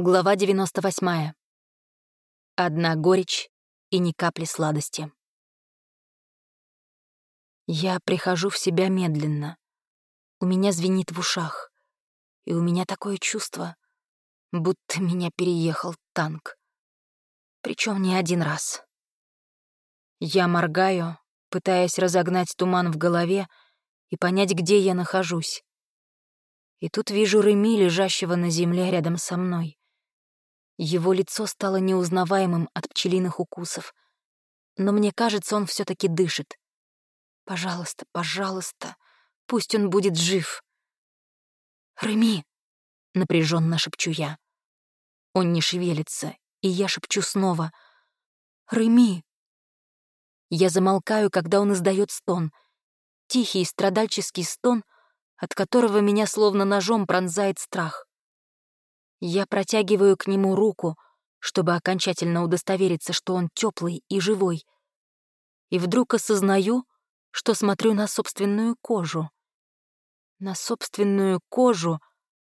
Глава 98. Одна горечь и ни капли сладости. Я прихожу в себя медленно. У меня звенит в ушах. И у меня такое чувство, будто меня переехал танк. Причем не один раз. Я моргаю, пытаясь разогнать туман в голове и понять, где я нахожусь. И тут вижу Реми, лежащего на земле рядом со мной. Его лицо стало неузнаваемым от пчелиных укусов. Но мне кажется, он все таки дышит. Пожалуйста, пожалуйста, пусть он будет жив. «Реми!» — напряженно шепчу я. Он не шевелится, и я шепчу снова. «Реми!» Я замолкаю, когда он издает стон. Тихий страдальческий стон, от которого меня словно ножом пронзает страх. Я протягиваю к нему руку, чтобы окончательно удостовериться, что он теплый и живой. И вдруг осознаю, что смотрю на собственную кожу. На собственную кожу,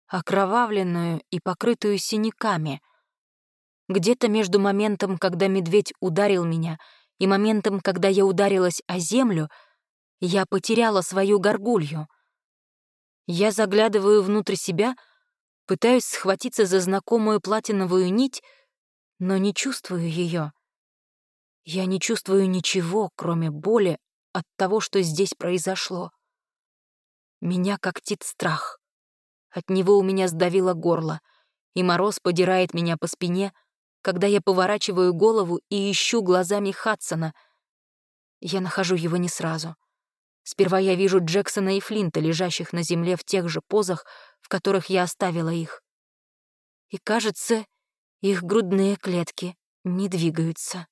окровавленную и покрытую синяками. Где-то между моментом, когда медведь ударил меня, и моментом, когда я ударилась о землю, я потеряла свою горгулью. Я заглядываю внутрь себя — Пытаюсь схватиться за знакомую платиновую нить, но не чувствую ее. Я не чувствую ничего, кроме боли от того, что здесь произошло. Меня когтит страх. От него у меня сдавило горло, и мороз подирает меня по спине, когда я поворачиваю голову и ищу глазами Хадсона. Я нахожу его не сразу. Сперва я вижу Джексона и Флинта, лежащих на земле в тех же позах, в которых я оставила их. И, кажется, их грудные клетки не двигаются.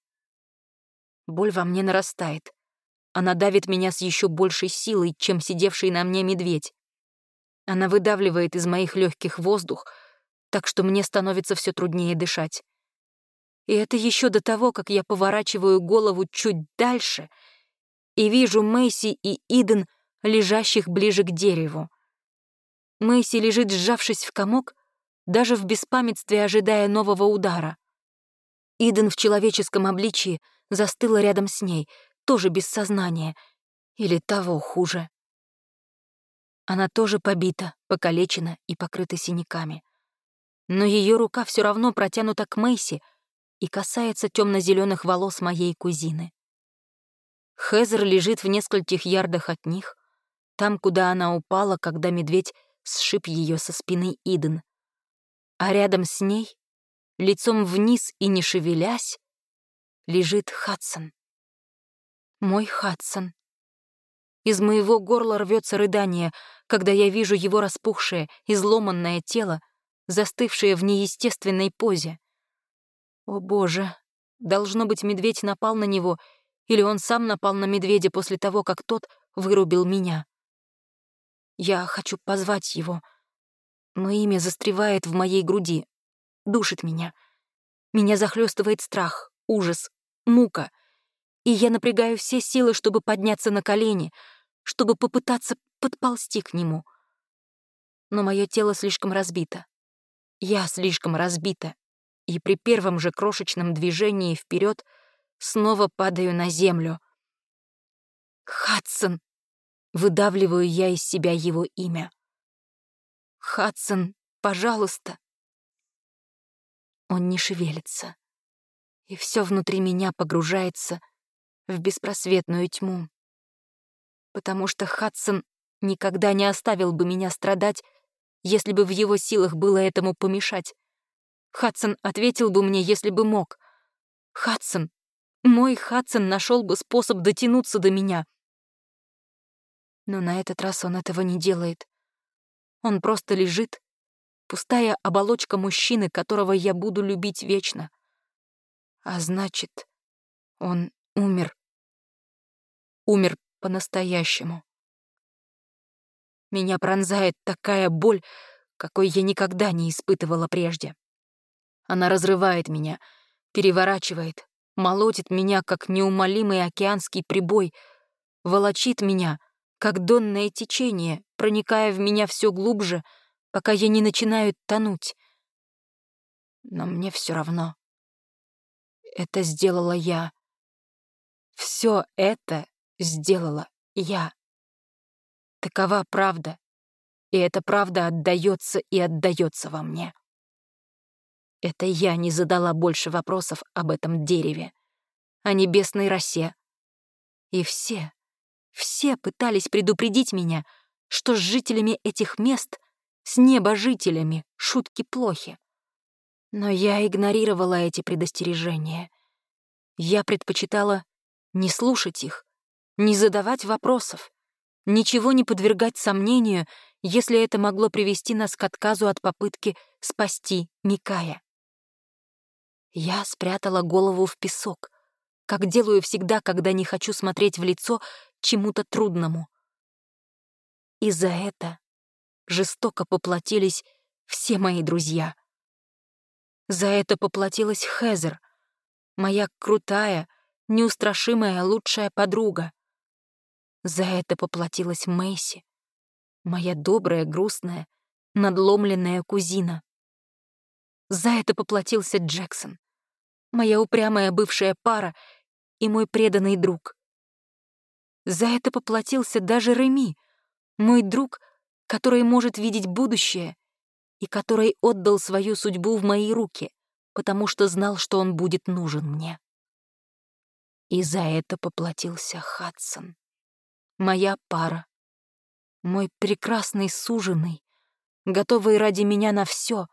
Боль во мне нарастает. Она давит меня с еще большей силой, чем сидевший на мне медведь. Она выдавливает из моих легких воздух, так что мне становится все труднее дышать. И это еще до того, как я поворачиваю голову чуть дальше и вижу Мэйси и Иден, лежащих ближе к дереву. Мэйси лежит, сжавшись в комок, даже в беспамятстве ожидая нового удара. Иден в человеческом обличии застыла рядом с ней, тоже без сознания, или того хуже. Она тоже побита, покалечена и покрыта синяками. Но ее рука все равно протянута к Мэйси и касается темно-зеленых волос моей кузины. Хезер лежит в нескольких ярдах от них, там, куда она упала, когда медведь сшиб ее со спины Иден. А рядом с ней, лицом вниз и не шевелясь, лежит Хадсон. Мой Хадсон. Из моего горла рвется рыдание, когда я вижу его распухшее, изломанное тело, застывшее в неестественной позе. О боже, должно быть, медведь напал на него, или он сам напал на медведя после того, как тот вырубил меня. Я хочу позвать его. Но имя застревает в моей груди, душит меня. Меня захлестывает страх, ужас, мука. И я напрягаю все силы, чтобы подняться на колени, чтобы попытаться подползти к нему. Но мое тело слишком разбито. Я слишком разбита. И при первом же крошечном движении вперед снова падаю на землю. «Хадсон!» Выдавливаю я из себя его имя. «Хадсон, пожалуйста!» Он не шевелится, и все внутри меня погружается в беспросветную тьму. Потому что Хадсон никогда не оставил бы меня страдать, если бы в его силах было этому помешать. Хадсон ответил бы мне, если бы мог. Хадсон, мой Хадсон нашел бы способ дотянуться до меня, но на этот раз он этого не делает. Он просто лежит, пустая оболочка мужчины, которого я буду любить вечно. А значит, он умер. Умер по-настоящему. Меня пронзает такая боль, какой я никогда не испытывала прежде. Она разрывает меня, переворачивает, молотит меня, как неумолимый океанский прибой, волочит меня — как донное течение, проникая в меня все глубже, пока я не начинаю тонуть. Но мне все равно. Это сделала я. Все это сделала я. Такова правда, и эта правда отдается и отдается во мне. Это я не задала больше вопросов об этом дереве, о небесной росе. И все, все пытались предупредить меня, что с жителями этих мест, с небожителями, шутки плохи. Но я игнорировала эти предостережения. Я предпочитала не слушать их, не задавать вопросов, ничего не подвергать сомнению, если это могло привести нас к отказу от попытки спасти Микая. Я спрятала голову в песок, как делаю всегда, когда не хочу смотреть в лицо чему-то трудному. И за это жестоко поплатились все мои друзья. За это поплатилась Хезер, моя крутая, неустрашимая лучшая подруга. За это поплатилась Мэйси, моя добрая, грустная, надломленная кузина. За это поплатился Джексон, моя упрямая бывшая пара и мой преданный друг. За это поплатился даже Реми, мой друг, который может видеть будущее и который отдал свою судьбу в мои руки, потому что знал, что он будет нужен мне. И за это поплатился Хадсон. Моя пара. Мой прекрасный суженый, готовый ради меня на все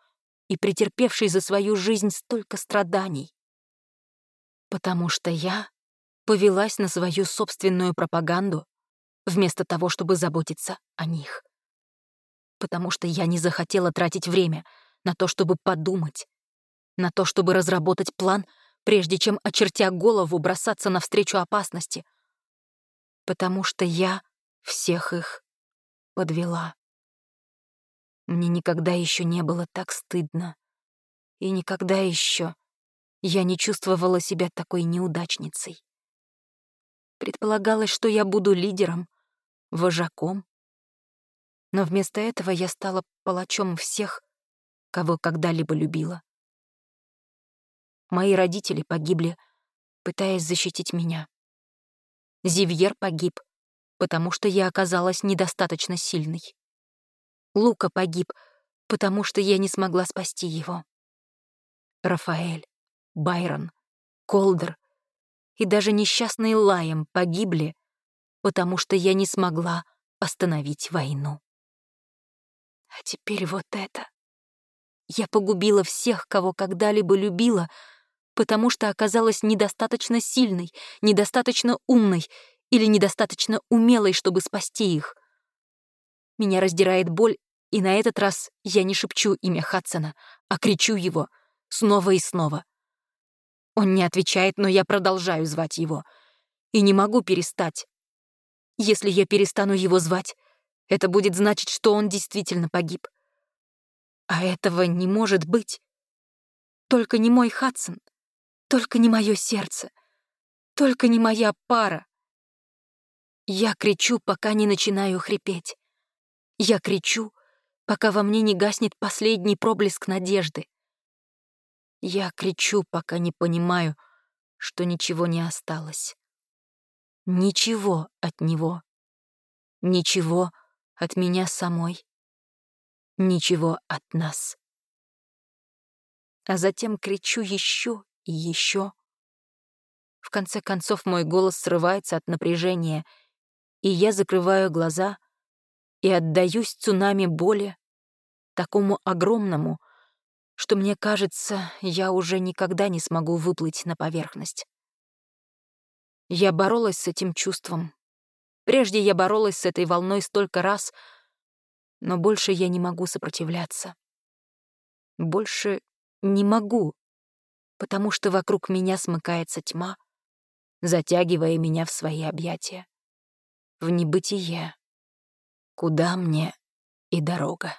и претерпевший за свою жизнь столько страданий. Потому что я повелась на свою собственную пропаганду, вместо того, чтобы заботиться о них. Потому что я не захотела тратить время на то, чтобы подумать, на то, чтобы разработать план — прежде чем, очертя голову, бросаться навстречу опасности. Потому что я всех их подвела. Мне никогда еще не было так стыдно. И никогда еще я не чувствовала себя такой неудачницей. Предполагалось, что я буду лидером, вожаком. Но вместо этого я стала палачом всех, кого когда-либо любила. Мои родители погибли, пытаясь защитить меня. Зивьер погиб, потому что я оказалась недостаточно сильной. Лука погиб, потому что я не смогла спасти его. Рафаэль, Байрон, Колдер и даже несчастный Лаем погибли, потому что я не смогла остановить войну. А теперь вот это. Я погубила всех, кого когда-либо любила — потому что оказалась недостаточно сильной, недостаточно умной или недостаточно умелой, чтобы спасти их. Меня раздирает боль, и на этот раз я не шепчу имя Хадсона, а кричу его снова и снова. Он не отвечает, но я продолжаю звать его. И не могу перестать. Если я перестану его звать, это будет значить, что он действительно погиб. А этого не может быть. Только не мой Хадсон. Только не мое сердце. Только не моя пара. Я кричу, пока не начинаю хрипеть. Я кричу, пока во мне не гаснет последний проблеск надежды. Я кричу, пока не понимаю, что ничего не осталось. Ничего от него. Ничего от меня самой. Ничего от нас. А затем кричу еще и еще. В конце концов мой голос срывается от напряжения, и я закрываю глаза и отдаюсь цунами боли, такому огромному, что мне кажется, я уже никогда не смогу выплыть на поверхность. Я боролась с этим чувством. Прежде я боролась с этой волной столько раз, но больше я не могу сопротивляться. Больше не могу потому что вокруг меня смыкается тьма, затягивая меня в свои объятия. В небытие, куда мне и дорога.